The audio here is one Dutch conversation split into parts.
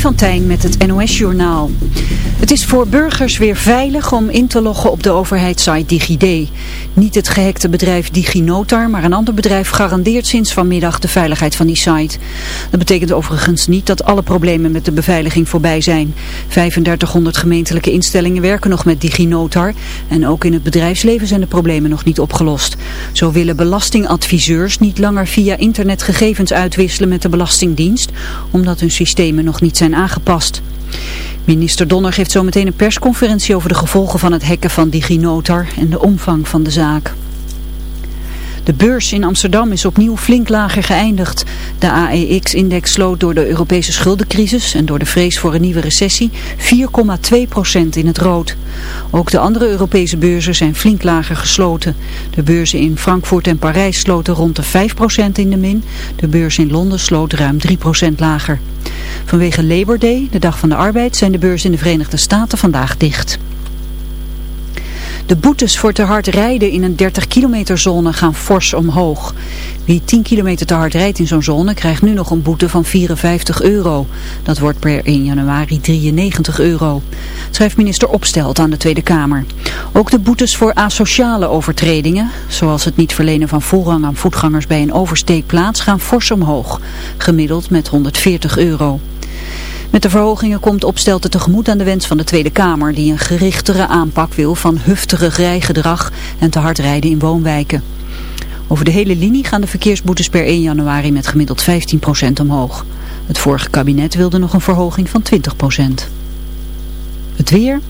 Van Tijn met het NOS-journaal. Het is voor burgers weer veilig om in te loggen op de overheidssite DigiD. Niet het gehackte bedrijf DigiNotar, maar een ander bedrijf garandeert sinds vanmiddag de veiligheid van die site. Dat betekent overigens niet dat alle problemen met de beveiliging voorbij zijn. 3500 gemeentelijke instellingen werken nog met DigiNotar en ook in het bedrijfsleven zijn de problemen nog niet opgelost. Zo willen belastingadviseurs niet langer via internet gegevens uitwisselen met de Belastingdienst, omdat hun systemen nog niet zijn aangepast. Minister Donner geeft zometeen een persconferentie over de gevolgen van het hacken van DigiNotar en de omvang van de zaak. De beurs in Amsterdam is opnieuw flink lager geëindigd. De AEX-index sloot door de Europese schuldencrisis en door de vrees voor een nieuwe recessie 4,2% in het rood. Ook de andere Europese beurzen zijn flink lager gesloten. De beurzen in Frankfurt en Parijs sloten rond de 5% in de min. De beurs in Londen sloot ruim 3% lager. Vanwege Labor Day, de dag van de arbeid, zijn de beurzen in de Verenigde Staten vandaag dicht. De boetes voor te hard rijden in een 30 kilometer zone gaan fors omhoog. Wie 10 kilometer te hard rijdt in zo'n zone krijgt nu nog een boete van 54 euro. Dat wordt per 1 januari 93 euro. Schrijft minister Opstelt aan de Tweede Kamer. Ook de boetes voor asociale overtredingen, zoals het niet verlenen van voorrang aan voetgangers bij een oversteekplaats, gaan fors omhoog. Gemiddeld met 140 euro. Met de verhogingen komt Opstelten tegemoet aan de wens van de Tweede Kamer... die een gerichtere aanpak wil van hufterig rijgedrag en te hard rijden in woonwijken. Over de hele linie gaan de verkeersboetes per 1 januari met gemiddeld 15% omhoog. Het vorige kabinet wilde nog een verhoging van 20%. Het weer...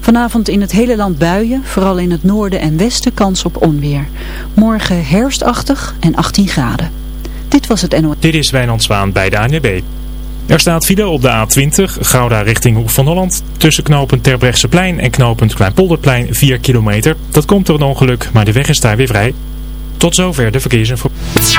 Vanavond in het hele land buien, vooral in het noorden en westen kans op onweer. Morgen herfstachtig en 18 graden. Dit was het NO. Dit is Wijnand Zwaan bij de ANWB. Er staat file op de A20, Gouda richting Hoek van Holland. Tussen knooppunt Terbrechtseplein en knooppunt Kleinpolderplein 4 kilometer. Dat komt door een ongeluk, maar de weg is daar weer vrij. Tot zover de verkeersinformatie.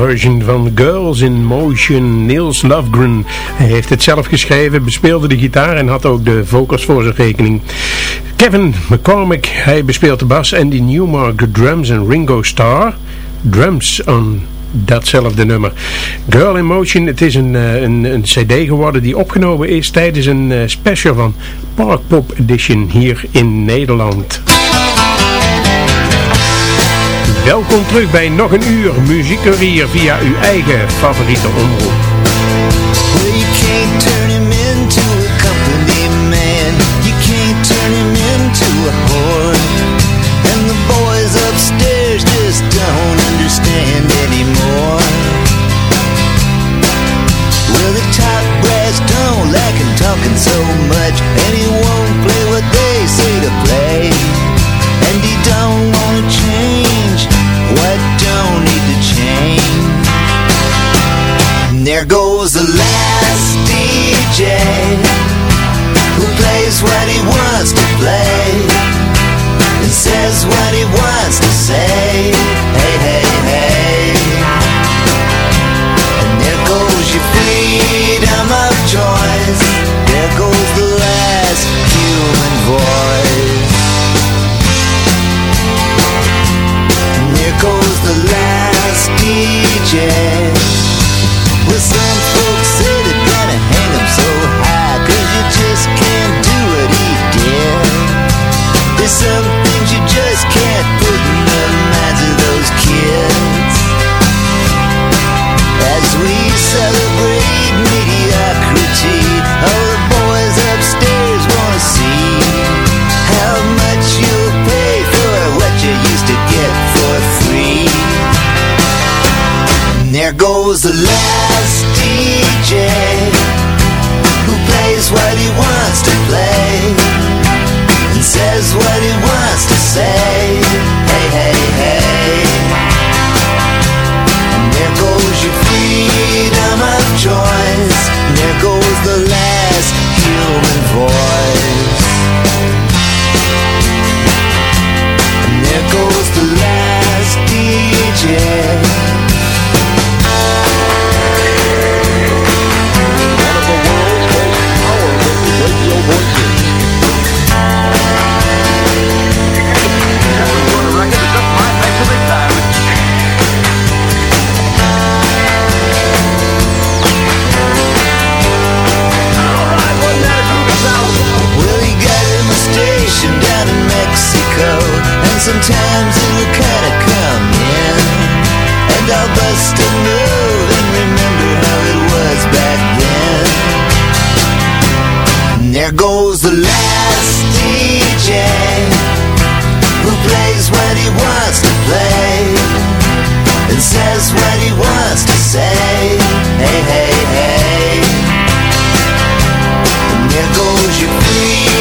Albumversion van Girls in Motion. Niels Lovegren heeft het zelf geschreven, bespeelde de gitaar en had ook de vocals voor zijn rekening. Kevin McCormick, hij bespeelt de bas. Andy Newmark de drums en Ringo Starr drums on datzelfde nummer. Girl in Motion, het is een, eh, een, een cd geworden die opgenomen is tijdens een eh, special van Park Pop Edition hier in Nederland. Welkom terug bij nog een uur muziekcarrière via uw eigen favoriete omroep. You can't turn him into a company man. You can't turn him into a whore. And the boys upstairs just don't understand anymore. Well, the top brass don't like him talking so much. And play what they say play. There goes the last DJ who plays what he wants to play and says what he wants to say. Hey, hey, hey. There goes says what he wants to say. Hey, hey, hey. And there goes your freedom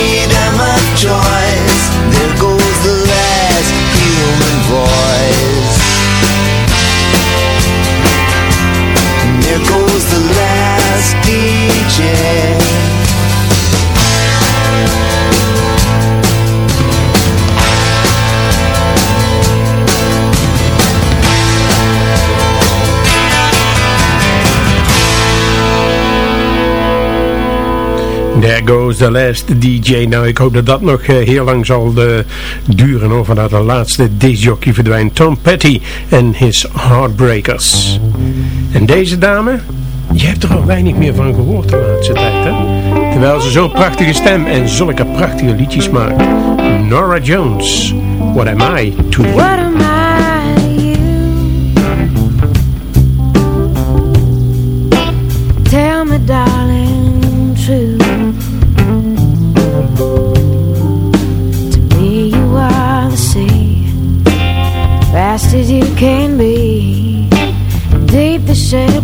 There goes the last DJ. Nou, ik hoop dat dat nog eh, heel lang zal eh, duren. Of dat de laatste discjockey verdwijnt. Tom Petty en his Heartbreakers. En deze dame, je hebt er al weinig meer van gehoord de laatste tijd, hè? Terwijl ze zo'n prachtige stem en zulke prachtige liedjes maakt. Nora Jones, What Am I To You? You can be, deep the shade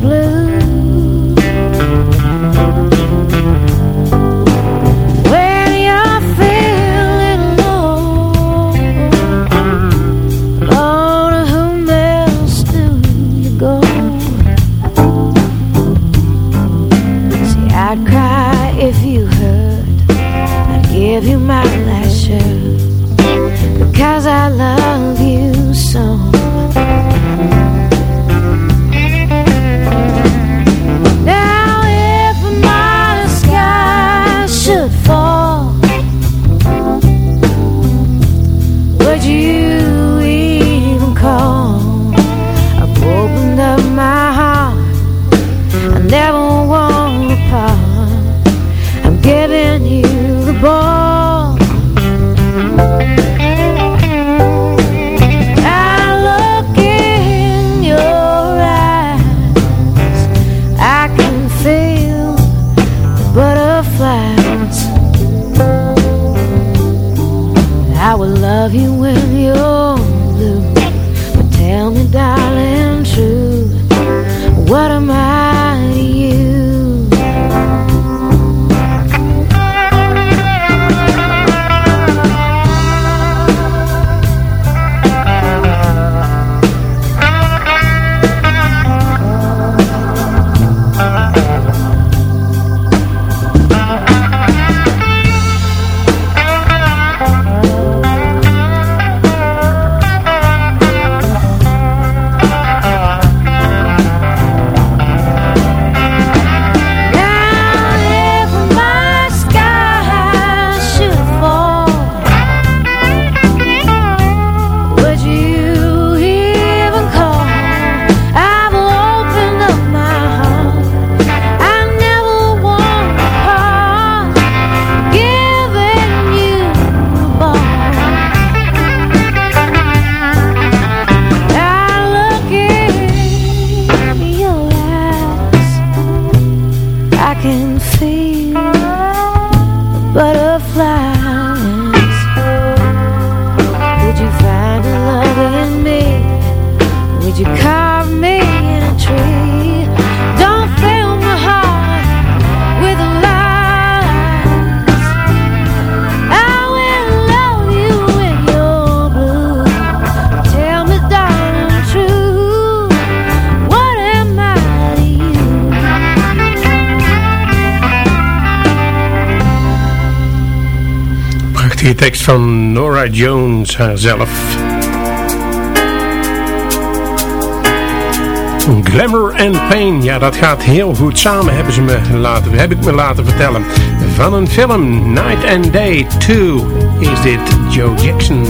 tekst van Nora Jones haarzelf. Glamour and Pain, ja dat gaat heel goed samen, hebben ze me laten, heb ik me laten vertellen. Van een film, Night and Day 2, is dit Joe Jackson.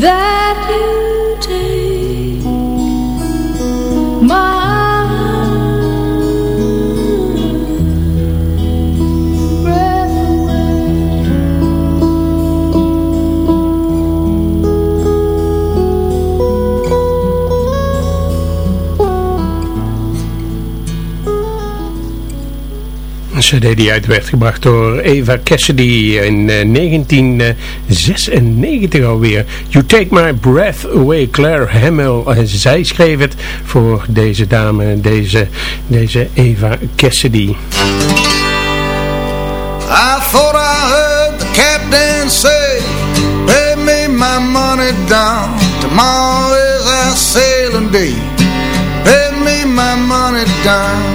that you do. Cd die uit werd gebracht door Eva Cassidy in 1996 eh, alweer. You Take My Breath Away, Claire Hamill. Zij schreef het voor deze dame, deze, deze Eva Cassidy. I thought I heard the captain say Pay me my money down Tomorrow is our sailing day Pay me my money down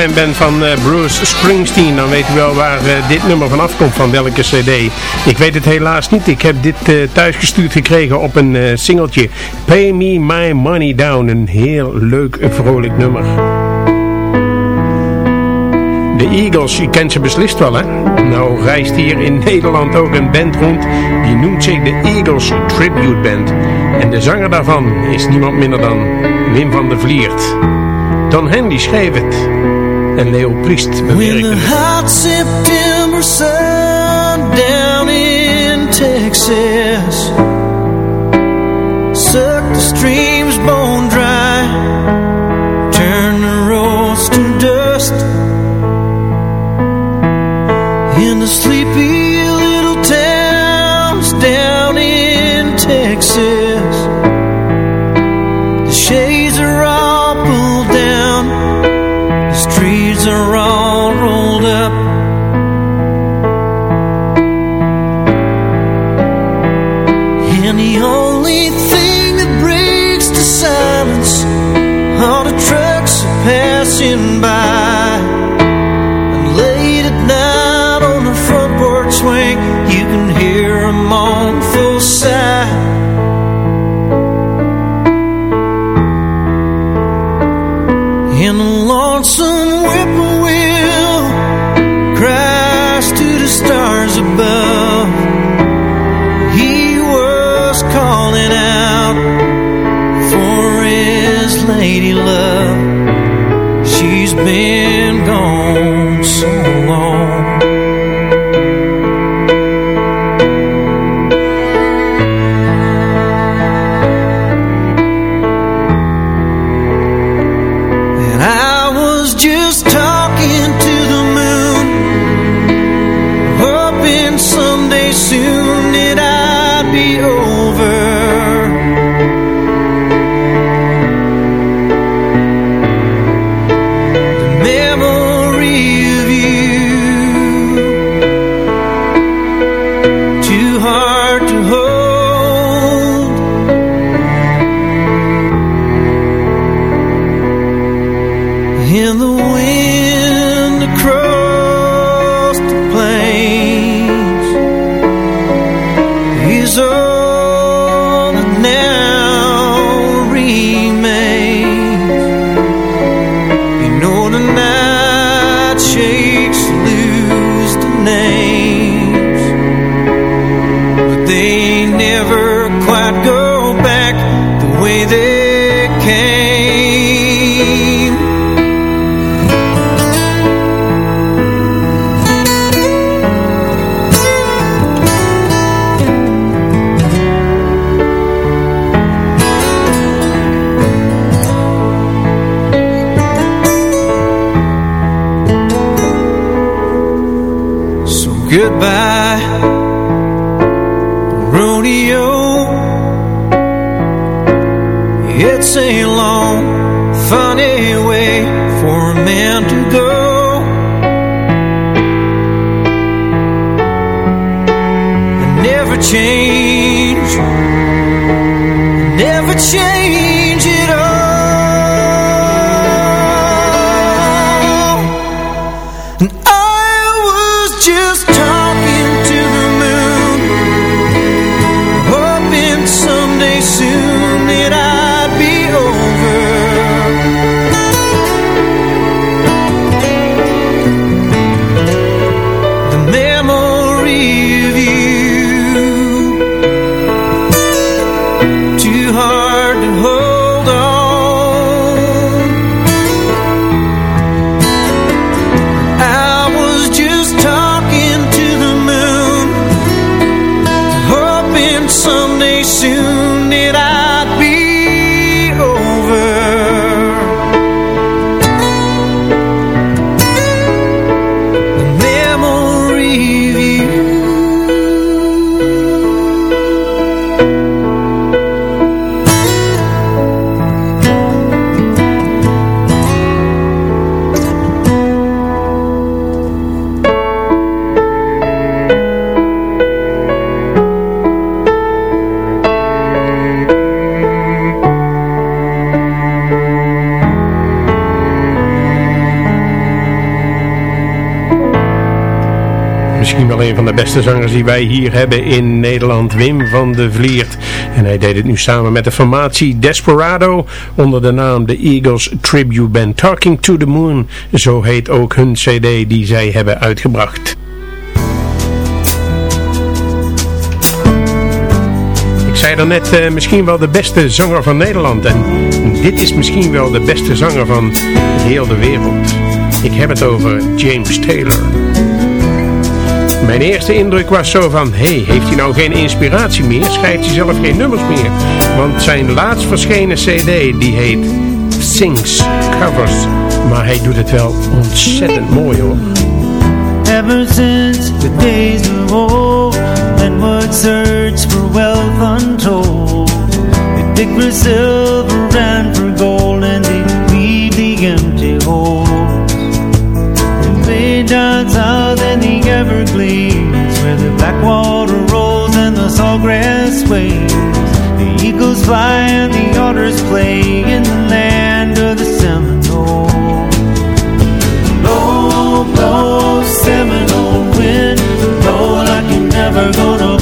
fan bent van uh, Bruce Springsteen, dan weet u wel waar uh, dit nummer vanaf komt, van welke cd. Ik weet het helaas niet. Ik heb dit uh, thuisgestuurd gekregen op een singeltje. Pay Me My Money Down. Een heel leuk, vrolijk nummer. De Eagles, je kent ze beslist wel hè. Nou reist hier in Nederland ook een band rond. Die noemt zich de Eagles Tribute Band. En de zanger daarvan is niemand minder dan Wim van der Vliert. Don Henley schreef het. En Leo Priest bewerkte When the hot September sun down in Texas Suck the streams bone dry Turn the roads to dust In the sleepy is een van de beste zangers die wij hier hebben in Nederland, Wim van de Vliert. En hij deed het nu samen met de formatie Desperado onder de naam The Eagles Tribute Band. Talking to the Moon, zo heet ook hun cd die zij hebben uitgebracht. Ik zei daarnet uh, misschien wel de beste zanger van Nederland en dit is misschien wel de beste zanger van heel de wereld. Ik heb het over James Taylor. Mijn eerste indruk was zo van, hey, heeft hij nou geen inspiratie meer? Schrijft hij zelf geen nummers meer? Want zijn laatst verschenen cd, die heet Sings Covers. Maar hij doet het wel ontzettend mooi hoor. Ever since the days of old And would search for wealth untold They dig for silver and for gold And they leave the empty holes Down south in the Everglades Where the black water rolls and the sawgrass waves. The eagles fly and the otters play In the land of the Seminole. Blow, blow, Seminole wind Blow like you're never gonna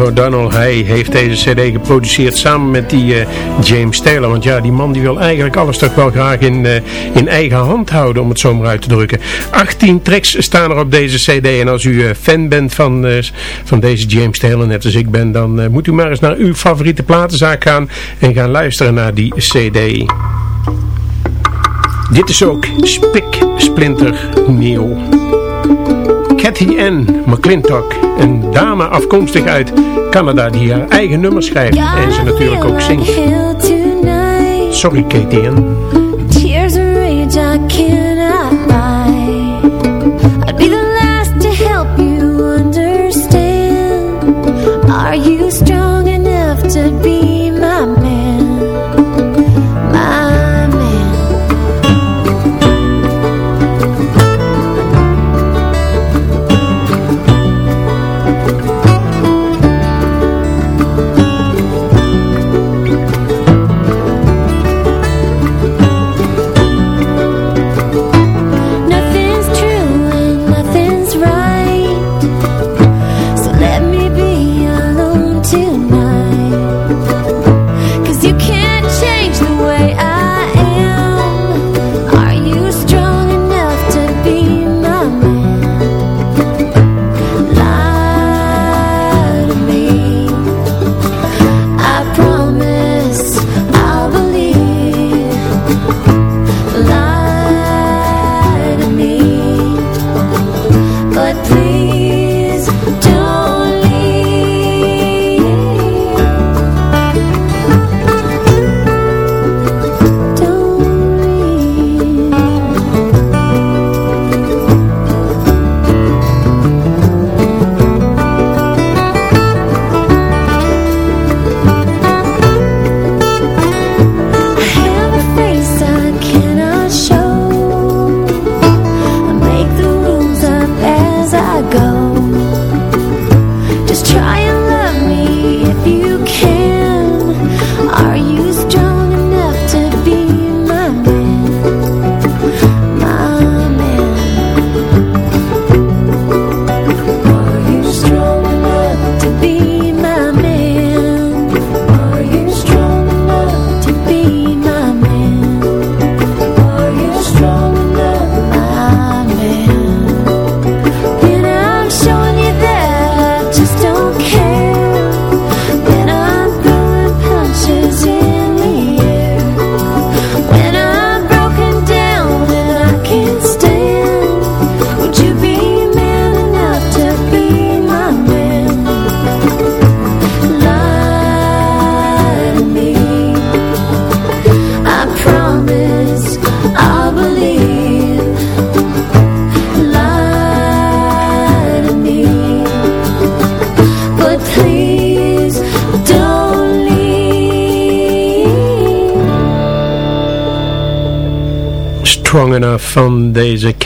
Dave O'Donnell, hij heeft deze cd geproduceerd samen met die uh, James Taylor. Want ja, die man die wil eigenlijk alles toch wel graag in, uh, in eigen hand houden, om het zo maar uit te drukken. 18 tracks staan er op deze cd. En als u uh, fan bent van, van deze James Taylor, net als ik ben, dan moet u maar eens naar uw favoriete platenzaak gaan en gaan luisteren naar die cd. Dit is ook Spik Splinter Nieuw. Cathy Ann McClintock, een dame afkomstig uit Canada die haar eigen nummer schrijft en ze natuurlijk ook zingt. Sorry Katie Ann.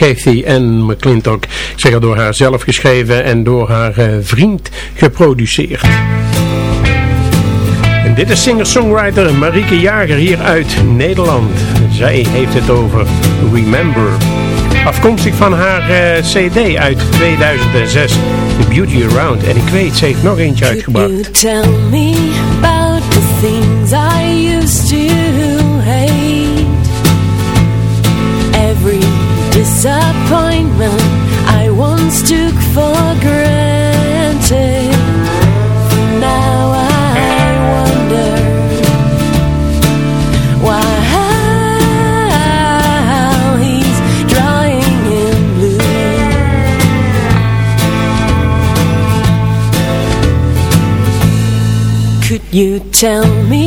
Kathy Ann McClintock. Ik zeg het door haar zelf geschreven en door haar uh, vriend geproduceerd. En dit is singer-songwriter Marieke Jager hier uit Nederland. Zij heeft het over Remember. Afkomstig van haar uh, cd uit 2006, The Beauty Around. En ik weet, ze heeft nog eentje uitgebracht. I once took for granted. Now I wonder Why he's drawing in blue. Could you tell me,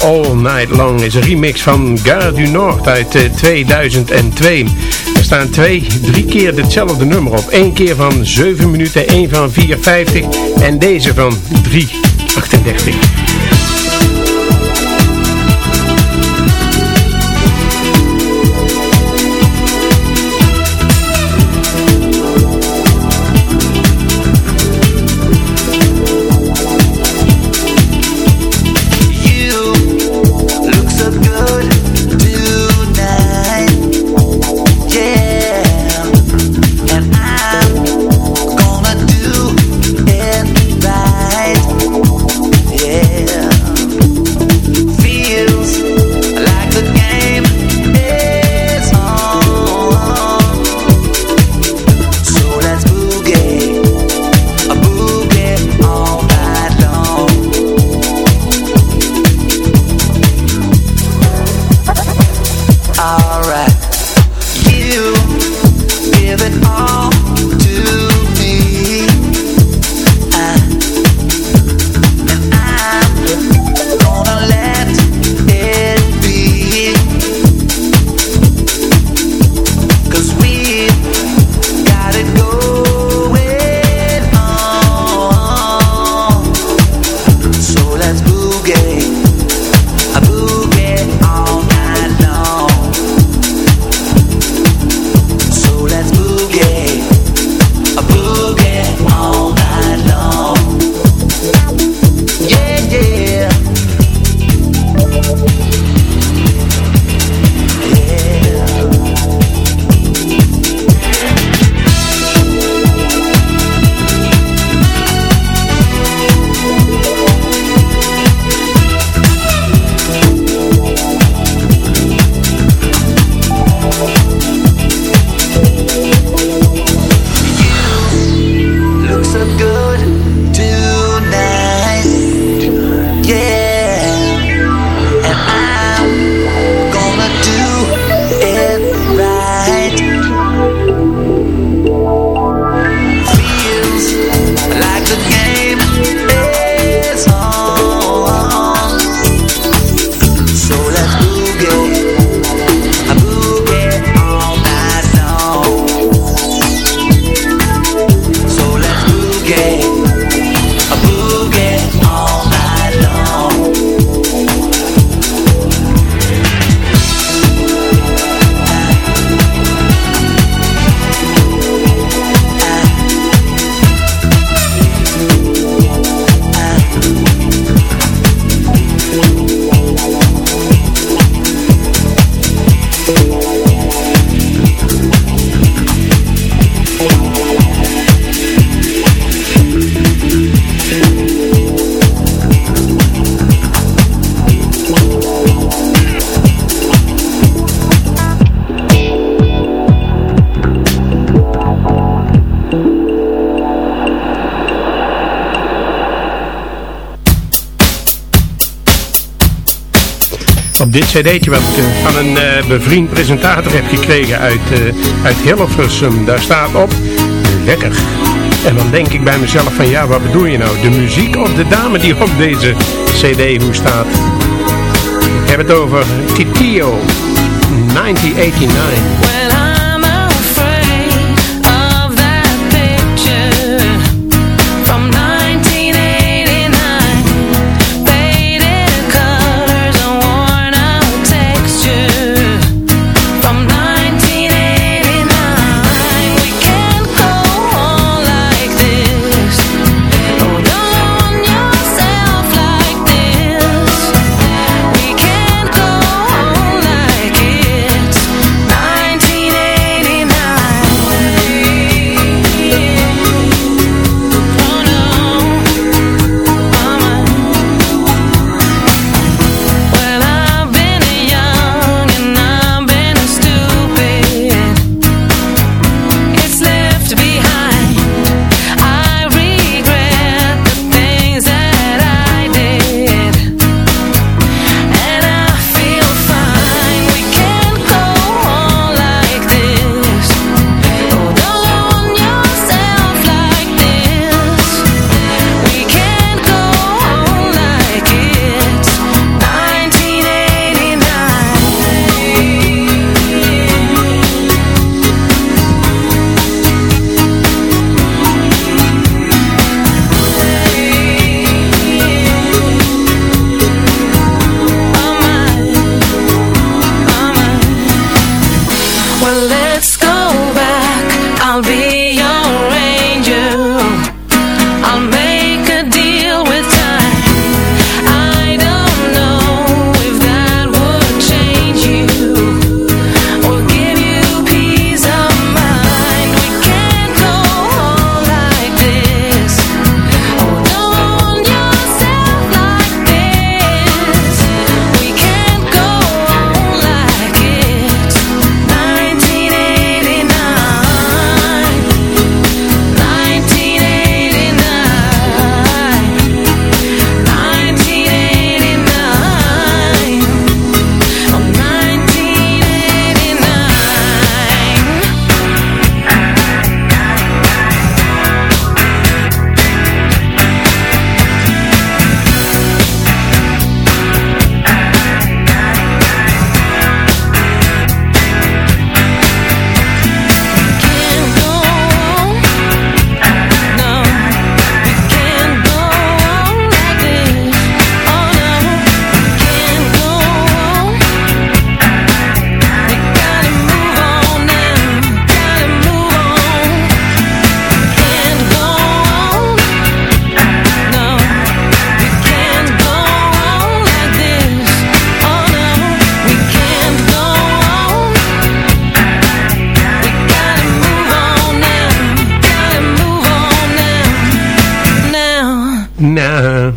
All Night Long is een remix van Gare du Nord uit eh, 2002. Er staan twee, drie keer hetzelfde nummer op. Eén keer van 7 minuten, één van 4,50 en deze van 3,38. op dit cd'tje wat ik van een eh, bevriend presentator heb gekregen uit, uh, uit Hilversum. Daar staat op, lekker. En dan denk ik bij mezelf van ja, wat bedoel je nou? De muziek of de dame die op deze cd hoe staat? Ik heb het over Titio 1989.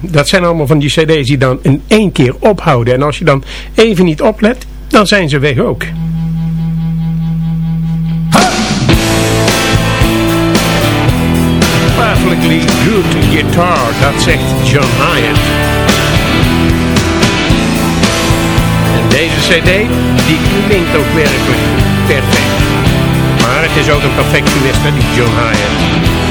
Dat zijn allemaal van die cd's die dan in één keer ophouden. En als je dan even niet oplet, dan zijn ze weg ook. Perfectly good guitar, dat zegt John Hyatt. En deze cd, die klinkt ook werkelijk perfect. Maar het is ook een perfectionist, die John Hyatt.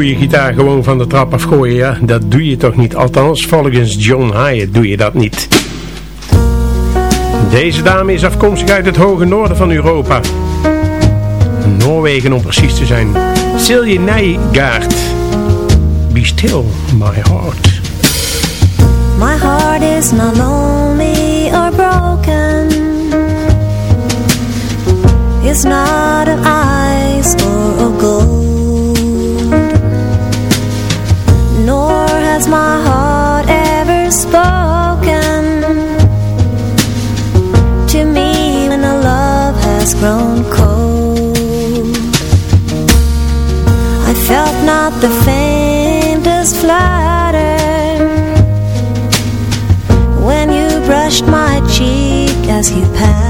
Goede gitaar gewoon van de trap afgooien, ja, dat doe je toch niet. Althans, volgens John Hyatt doe je dat niet. Deze dame is afkomstig uit het hoge noorden van Europa. Noorwegen om precies te zijn. Silje Nijgaard. Be still, my heart. My heart is not lonely or broken. It's not an as you passed.